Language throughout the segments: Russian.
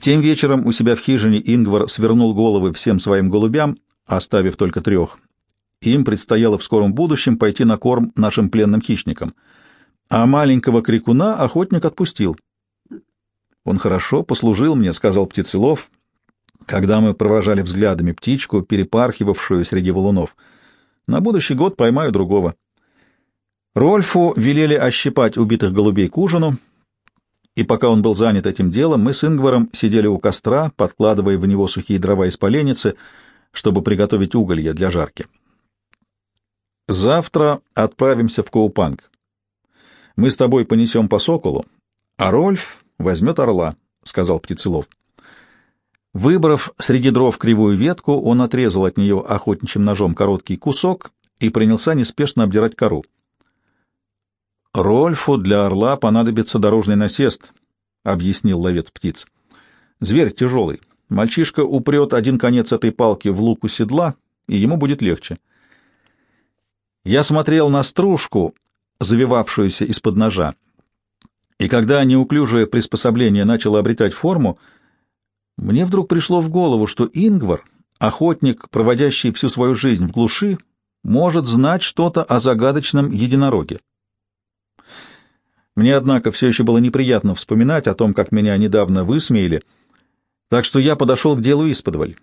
Тем вечером у себя в хижине Ингвар свернул головы всем своим голубям, оставив только трех. Им предстояло в скором будущем пойти на корм нашим пленным хищникам. А маленького крикуна охотник отпустил. «Он хорошо послужил мне», — сказал Птицелов, когда мы провожали взглядами птичку, перепархивавшую среди валунов. «На будущий год поймаю другого». Рольфу велели ощипать убитых голубей к ужину, и пока он был занят этим делом, мы с Ингваром сидели у костра, подкладывая в него сухие дрова из поленницы, чтобы приготовить уголья для жарки. Завтра отправимся в Коупанг. Мы с тобой понесем по соколу, а Рольф возьмет орла, — сказал Птицелов. Выбрав среди дров кривую ветку, он отрезал от нее охотничьим ножом короткий кусок и принялся неспешно обдирать кору. «Рольфу для орла понадобится дорожный насест», — объяснил ловец птиц. «Зверь тяжелый. Мальчишка упрет один конец этой палки в луку седла, и ему будет легче». Я смотрел на стружку, завивавшуюся из-под ножа, и когда неуклюжее приспособление начало обретать форму, мне вдруг пришло в голову, что Ингвар, охотник, проводящий всю свою жизнь в глуши, может знать что-то о загадочном единороге. Мне, однако, все еще было неприятно вспоминать о том, как меня недавно высмеяли, так что я подошел к делу исподволь.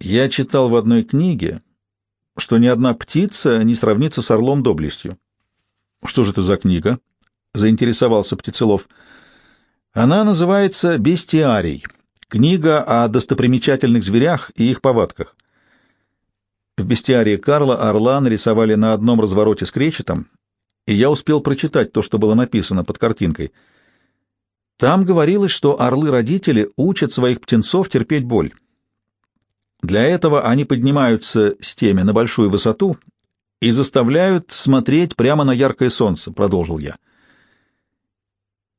Я читал в одной книге, что ни одна птица не сравнится с орлом доблестью. — Что же это за книга? — заинтересовался Птицелов. — Она называется «Бестиарий», книга о достопримечательных зверях и их повадках. В бестиарии Карла орла нарисовали на одном развороте с кречетом, и я успел прочитать то, что было написано под картинкой. Там говорилось, что орлы-родители учат своих птенцов терпеть боль. Для этого они поднимаются с теми на большую высоту и заставляют смотреть прямо на яркое солнце, — продолжил я.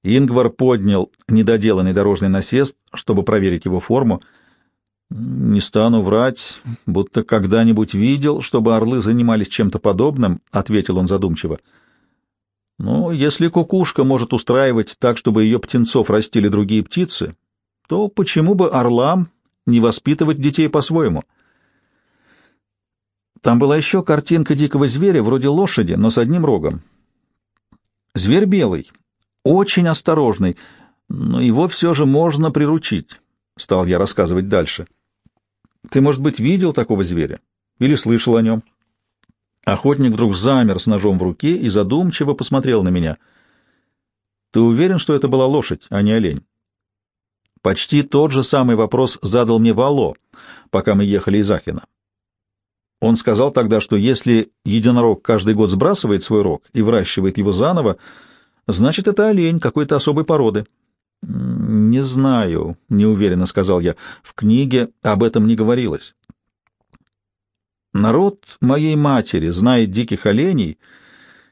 Ингвар поднял недоделанный дорожный насест, чтобы проверить его форму. «Не стану врать, будто когда-нибудь видел, чтобы орлы занимались чем-то подобным», — ответил он задумчиво. Но если кукушка может устраивать так, чтобы ее птенцов растили другие птицы, то почему бы орлам не воспитывать детей по-своему? Там была еще картинка дикого зверя, вроде лошади, но с одним рогом. Зверь белый, очень осторожный, но его все же можно приручить, — стал я рассказывать дальше. Ты, может быть, видел такого зверя? Или слышал о нем? — Охотник вдруг замер с ножом в руке и задумчиво посмотрел на меня. «Ты уверен, что это была лошадь, а не олень?» Почти тот же самый вопрос задал мне Вало, пока мы ехали из Ахена. Он сказал тогда, что если единорог каждый год сбрасывает свой рог и выращивает его заново, значит, это олень какой-то особой породы. «Не знаю», — неуверенно сказал я. «В книге об этом не говорилось». Народ моей матери знает диких оленей,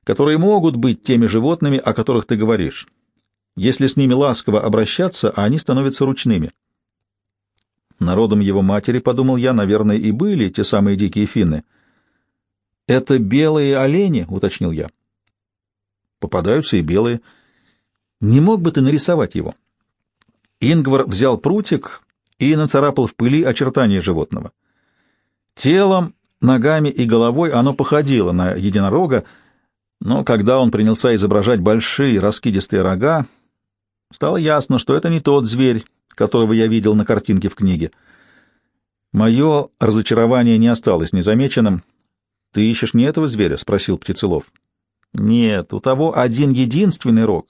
которые могут быть теми животными, о которых ты говоришь. Если с ними ласково обращаться, они становятся ручными. Народом его матери, подумал я, наверное, и были те самые дикие финны. Это белые олени, уточнил я. Попадаются и белые. Не мог бы ты нарисовать его? Ингвар взял прутик и нацарапал в пыли очертания животного. Телом Ногами и головой оно походило на единорога, но когда он принялся изображать большие раскидистые рога, стало ясно, что это не тот зверь, которого я видел на картинке в книге. Мое разочарование не осталось незамеченным. — Ты ищешь не этого зверя? — спросил Птицелов. — Нет, у того один единственный рог,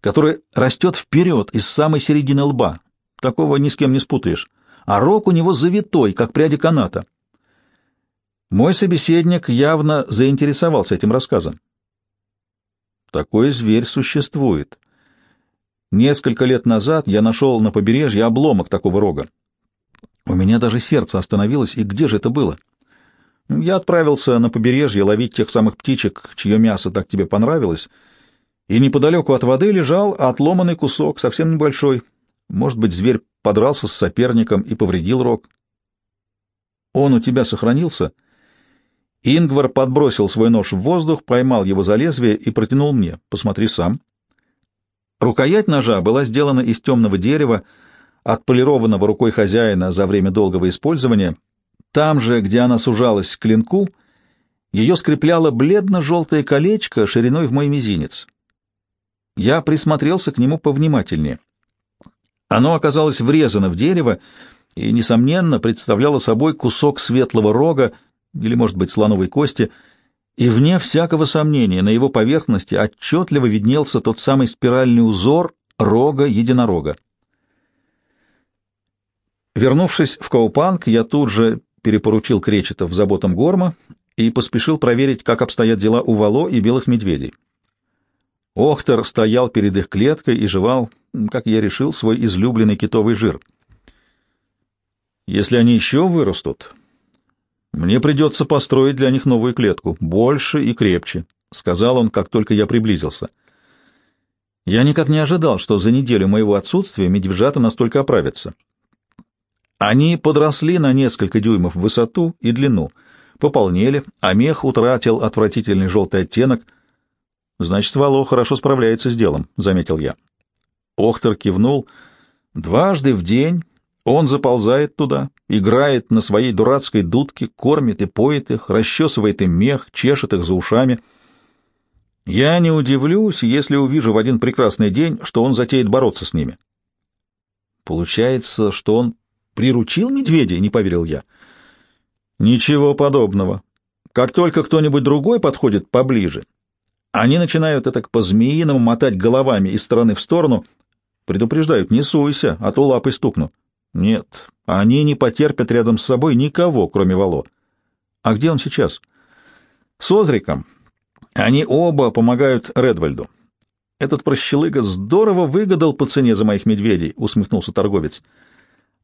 который растет вперед из самой середины лба. Такого ни с кем не спутаешь. А рог у него завитой, как пряди каната. Мой собеседник явно заинтересовался этим рассказом. Такой зверь существует. Несколько лет назад я нашел на побережье обломок такого рога. У меня даже сердце остановилось, и где же это было? Я отправился на побережье ловить тех самых птичек, чье мясо так тебе понравилось, и неподалеку от воды лежал отломанный кусок, совсем небольшой. Может быть, зверь подрался с соперником и повредил рог. Он у тебя сохранился — Ингвар подбросил свой нож в воздух, поймал его за лезвие и протянул мне. «Посмотри сам». Рукоять ножа была сделана из темного дерева, отполированного рукой хозяина за время долгого использования. Там же, где она сужалась к клинку, ее скрепляло бледно-желтое колечко шириной в мой мизинец. Я присмотрелся к нему повнимательнее. Оно оказалось врезано в дерево и, несомненно, представляло собой кусок светлого рога или, может быть, слоновой кости, и, вне всякого сомнения, на его поверхности отчетливо виднелся тот самый спиральный узор рога единорога. Вернувшись в Каупанг, я тут же перепоручил Кречетов заботам Горма и поспешил проверить, как обстоят дела у Вало и белых медведей. Охтер стоял перед их клеткой и жевал, как я решил, свой излюбленный китовый жир. Если они еще вырастут, мне придется построить для них новую клетку, больше и крепче, — сказал он, как только я приблизился. Я никак не ожидал, что за неделю моего отсутствия медвежата настолько оправятся. Они подросли на несколько дюймов в высоту и длину, пополнели, а мех утратил отвратительный желтый оттенок. Значит, Вало хорошо справляется с делом, — заметил я. Охтер кивнул. Дважды в день он заползает туда, играет на своей дурацкой дудке, кормит и поет их, расчесывает им мех, чешет их за ушами. Я не удивлюсь, если увижу в один прекрасный день, что он затеет бороться с ними. Получается, что он Приручил медведя, не поверил я. Ничего подобного. Как только кто-нибудь другой подходит поближе, они начинают это по-змеиному мотать головами из стороны в сторону, предупреждают, не суйся, а то лапой стукну. Нет, они не потерпят рядом с собой никого, кроме Вало. А где он сейчас? С Озриком. Они оба помогают Редвальду. Этот прощелыга здорово выгадал по цене за моих медведей, усмехнулся торговец. —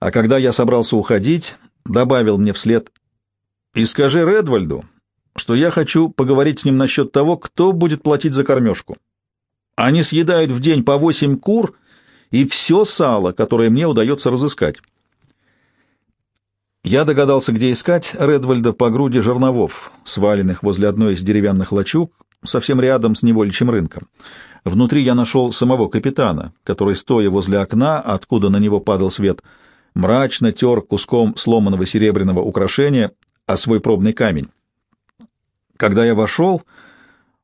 а когда я собрался уходить, добавил мне вслед «И скажи Редвальду, что я хочу поговорить с ним насчет того, кто будет платить за кормежку. Они съедают в день по восемь кур и все сало, которое мне удается разыскать». Я догадался, где искать Редвальда по груди жерновов, сваленных возле одной из деревянных лачуг, совсем рядом с невольчим рынком. Внутри я нашел самого капитана, который, стоя возле окна, откуда на него падал свет, — мрачно тер куском сломанного серебряного украшения о свой пробный камень. Когда я вошел,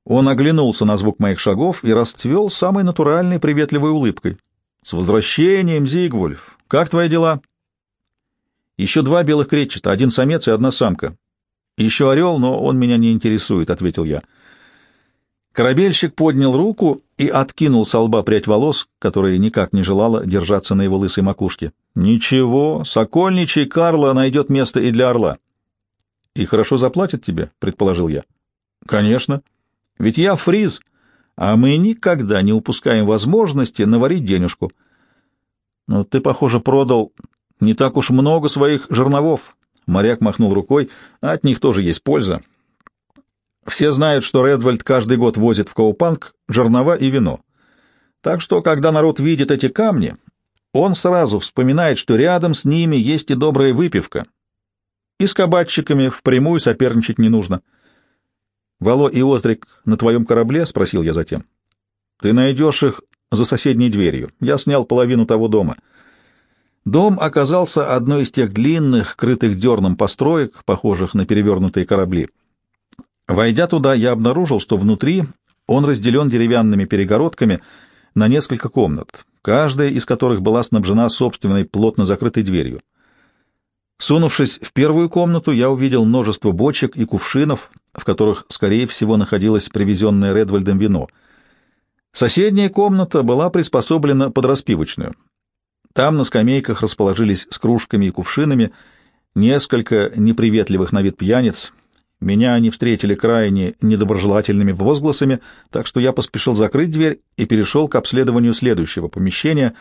он оглянулся на звук моих шагов и расцвел самой натуральной приветливой улыбкой. «С возвращением, Зигвульф! Как твои дела?» «Еще два белых кречета, один самец и одна самка. Еще орел, но он меня не интересует», — ответил я. Корабельщик поднял руку и откинул с лба прядь волос, которая никак не желала держаться на его лысой макушке. «Ничего, сокольничий Карла найдет место и для орла». «И хорошо заплатит тебе?» — предположил я. «Конечно. Ведь я фриз, а мы никогда не упускаем возможности наварить денежку». «Но ты, похоже, продал не так уж много своих жерновов». Моряк махнул рукой. «От них тоже есть польза. Все знают, что Редвальд каждый год возит в Каупанг жернова и вино. Так что, когда народ видит эти камни, он сразу вспоминает, что рядом с ними есть и добрая выпивка. И с кабачиками впрямую соперничать не нужно. «Вало и Острик на твоем корабле?» — спросил я затем. «Ты найдешь их за соседней дверью. Я снял половину того дома». Дом оказался одной из тех длинных, крытых дерном построек, похожих на перевернутые корабли. Войдя туда, я обнаружил, что внутри он разделен деревянными перегородками на несколько комнат, каждая из которых была снабжена собственной плотно закрытой дверью. Сунувшись в первую комнату, я увидел множество бочек и кувшинов, в которых, скорее всего, находилось привезенное Редвальдом вино. Соседняя комната была приспособлена под распивочную. Там на скамейках расположились с кружками и кувшинами несколько неприветливых на вид пьяниц, меня они встретили крайне недоброжелательными возгласами, так что я поспешил закрыть дверь и перешел к обследованию следующего помещения,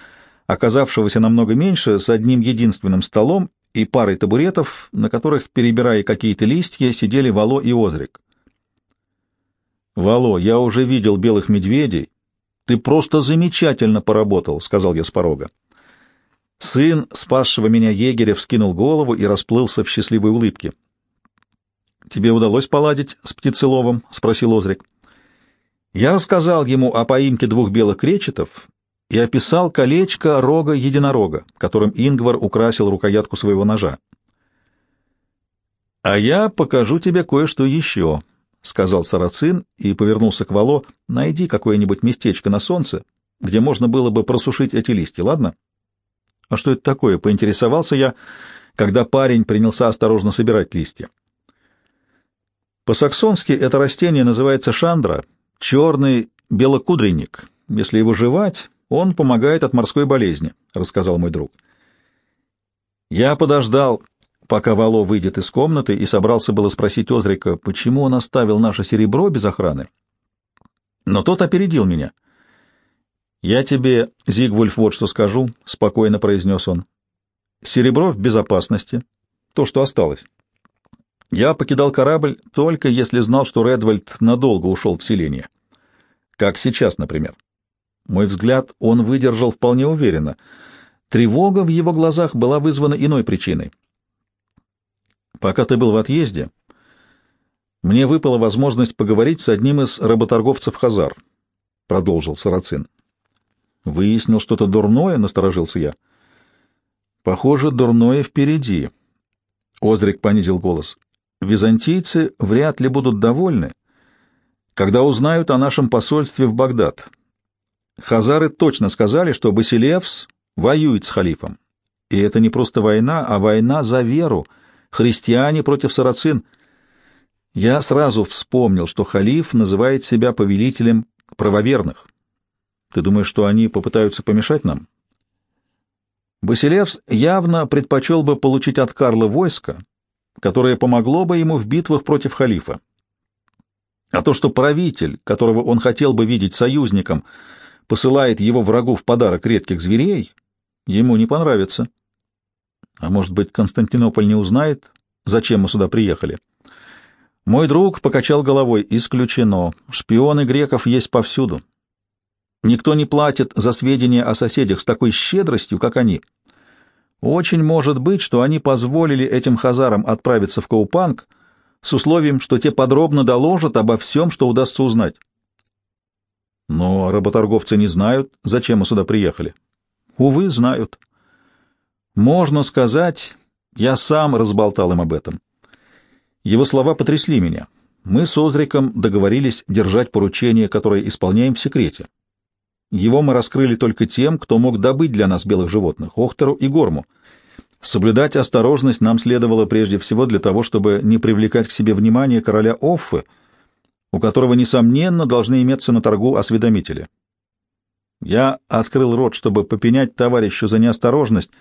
оказавшегося намного меньше, с одним единственным столом и парой табуретов, на которых, перебирая какие-то листья, сидели Вало и Озрик. «Вало, я уже видел белых медведей. Ты просто замечательно поработал», — сказал я с порога. Сын спасшего меня егеря вскинул голову и расплылся в счастливой улыбке. Тебе удалось поладить с птицеловом? — спросил Озрик. Я рассказал ему о поимке двух белых кречетов и описал колечко рога единорога, которым Ингвар украсил рукоятку своего ножа. «А я покажу тебе кое-что еще», — сказал Сарацин и повернулся к Вало. «Найди какое-нибудь местечко на солнце, где можно было бы просушить эти листья, ладно?» «А что это такое?» — поинтересовался я, когда парень принялся осторожно собирать листья. По-саксонски это растение называется шандра, черный белокудренник. Если его жевать, он помогает от морской болезни, — рассказал мой друг. Я подождал, пока Вало выйдет из комнаты, и собрался было спросить Озрика, почему он оставил наше серебро без охраны. Но тот опередил меня. «Я тебе, Зигвульф, вот что скажу», — спокойно произнес он. «Серебро в безопасности, то, что осталось. Я покидал корабль только если знал, что Редвальд надолго ушел в селение. Как сейчас, например. Мой взгляд он выдержал вполне уверенно. Тревога в его глазах была вызвана иной причиной. Пока ты был в отъезде, мне выпала возможность поговорить с одним из работорговцев Хазар, — продолжил Сарацин. Выяснил что-то дурное, — насторожился я. Похоже, дурное впереди. Озрик понизил голос. Византийцы вряд ли будут довольны, когда узнают о нашем посольстве в Багдад. Хазары точно сказали, что Басилевс воюет с халифом. И это не просто война, а война за веру, христиане против сарацин. Я сразу вспомнил, что халиф называет себя повелителем правоверных. Ты думаешь, что они попытаются помешать нам? Басилевс явно предпочел бы получить от Карла войско, которое помогло бы ему в битвах против халифа. А то, что правитель, которого он хотел бы видеть союзником, посылает его врагу в подарок редких зверей, ему не понравится. А может быть, Константинополь не узнает, зачем мы сюда приехали? Мой друг покачал головой. Исключено. Шпионы греков есть повсюду. Никто не платит за сведения о соседях с такой щедростью, как они. Очень может быть, что они позволили этим хазарам отправиться в Каупанг с условием, что те подробно доложат обо всем, что удастся узнать. Но работорговцы не знают, зачем мы сюда приехали. Увы, знают. Можно сказать, я сам разболтал им об этом. Его слова потрясли меня. Мы с Озриком договорились держать поручение, которое исполняем в секрете. Его мы раскрыли только тем, кто мог добыть для нас белых животных, Охтеру и Горму. Соблюдать осторожность нам следовало прежде всего для того, чтобы не привлекать к себе внимание короля Оффы, у которого, несомненно, должны иметься на торгу осведомители. Я открыл рот, чтобы попенять товарищу за неосторожность,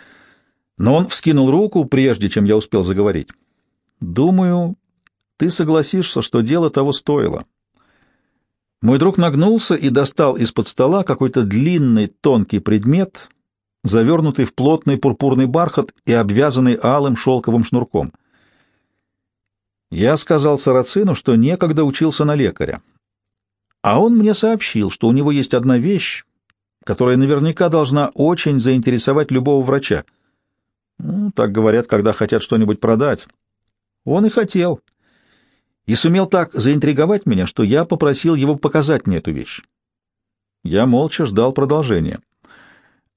но он вскинул руку, прежде чем я успел заговорить. «Думаю, ты согласишься, что дело того стоило». Мой друг нагнулся и достал из-под стола какой-то длинный тонкий предмет, завернутый в плотный пурпурный бархат и обвязанный алым шелковым шнурком. Я сказал Сарацину, что некогда учился на лекаря. А он мне сообщил, что у него есть одна вещь, которая наверняка должна очень заинтересовать любого врача. Ну, так говорят, когда хотят что-нибудь продать. Он и хотел и сумел так заинтриговать меня, что я попросил его показать мне эту вещь. Я молча ждал продолжения.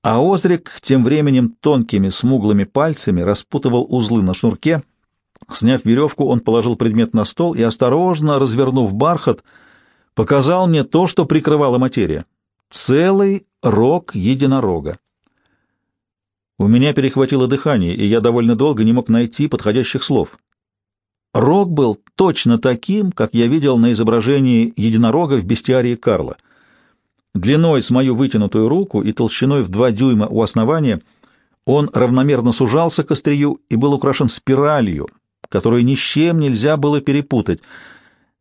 А Озрик тем временем тонкими смуглыми пальцами распутывал узлы на шнурке. Сняв веревку, он положил предмет на стол и, осторожно развернув бархат, показал мне то, что прикрывала материя. Целый рог единорога. У меня перехватило дыхание, и я довольно долго не мог найти подходящих слов. Рог был точно таким, как я видел на изображении единорога в бестиарии Карла. Длиной с мою вытянутую руку и толщиной в два дюйма у основания он равномерно сужался к острию и был украшен спиралью, которую ни с чем нельзя было перепутать.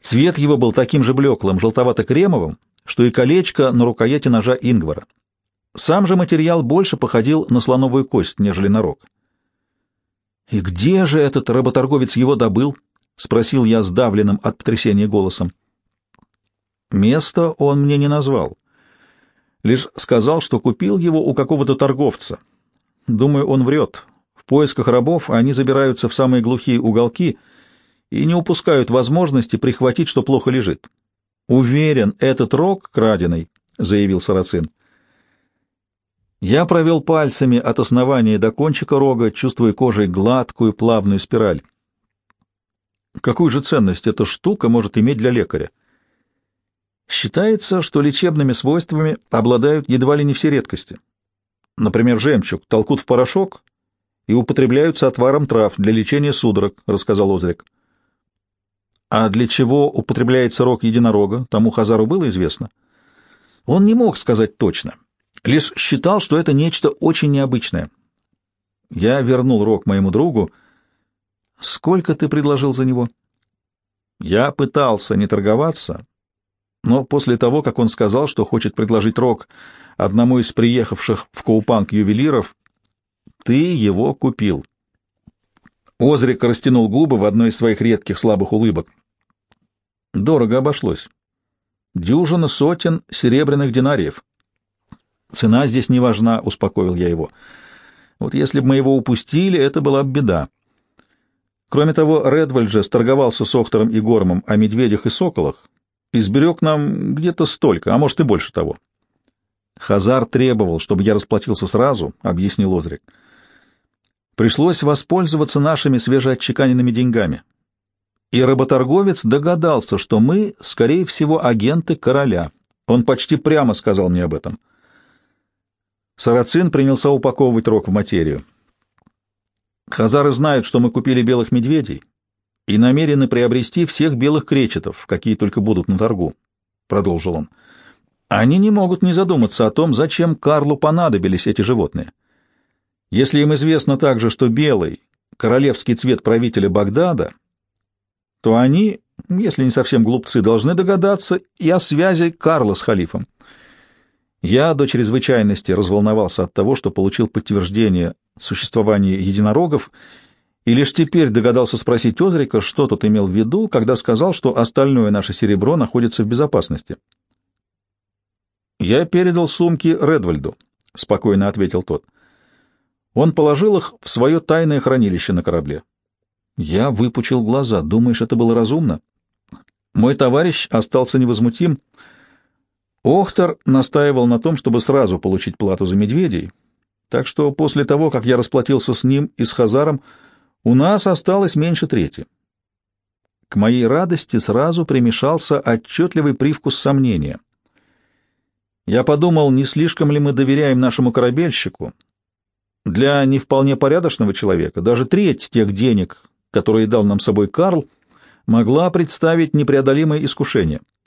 Цвет его был таким же блеклым, желтовато-кремовым, что и колечко на рукояти ножа Ингвара. Сам же материал больше походил на слоновую кость, нежели на рог. «И где же этот работорговец его добыл?» — спросил я сдавленным от потрясения голосом. Место он мне не назвал. Лишь сказал, что купил его у какого-то торговца. Думаю, он врет. Поисках рабов они забираются в самые глухие уголки и не упускают возможности прихватить, что плохо лежит. Уверен, этот рог краденый, — заявил Сарацин. Я провел пальцами от основания до кончика рога, чувствуя кожей гладкую плавную спираль. Какую же ценность эта штука может иметь для лекаря? Считается, что лечебными свойствами обладают едва ли не все редкости. Например, жемчуг толкут в порошок и употребляются отваром трав для лечения судорог, — рассказал Озрик. А для чего употребляется рог единорога, тому Хазару было известно. Он не мог сказать точно, лишь считал, что это нечто очень необычное. Я вернул рог моему другу. Сколько ты предложил за него? Я пытался не торговаться, но после того, как он сказал, что хочет предложить рог одному из приехавших в Коупанг ювелиров, ты его купил. Озрик растянул губы в одной из своих редких слабых улыбок. Дорого обошлось. Дюжина сотен серебряных динариев. Цена здесь не важна, успокоил я его. Вот если бы мы его упустили, это была бы беда. Кроме того, Редвальд же сторговался с Охтором и Гормом о медведях и соколах и сберег нам где-то столько, а может и больше того. Хазар требовал, чтобы я расплатился сразу, — объяснил Озрик. Пришлось воспользоваться нашими свежеотчеканенными деньгами. И работорговец догадался, что мы, скорее всего, агенты короля. Он почти прямо сказал мне об этом. Сарацин принялся упаковывать рог в материю. Хазары знают, что мы купили белых медведей и намерены приобрести всех белых кречетов, какие только будут на торгу, — продолжил он. Они не могут не задуматься о том, зачем Карлу понадобились эти животные. Если им известно также, что белый — королевский цвет правителя Багдада, то они, если не совсем глупцы, должны догадаться и о связи Карла с халифом. Я до чрезвычайности разволновался от того, что получил подтверждение существования единорогов, и лишь теперь догадался спросить Озрика, что тот имел в виду, когда сказал, что остальное наше серебро находится в безопасности. «Я передал сумки Редвальду», — спокойно ответил тот. «Он положил их в свое тайное хранилище на корабле». Я выпучил глаза. «Думаешь, это было разумно?» Мой товарищ остался невозмутим, — Охтер настаивал на том, чтобы сразу получить плату за медведей, так что после того, как я расплатился с ним и с Хазаром, у нас осталось меньше трети. К моей радости сразу примешался отчетливый привкус сомнения. Я подумал, не слишком ли мы доверяем нашему корабельщику. Для не вполне порядочного человека даже треть тех денег, которые дал нам собой Карл, могла представить непреодолимое искушение —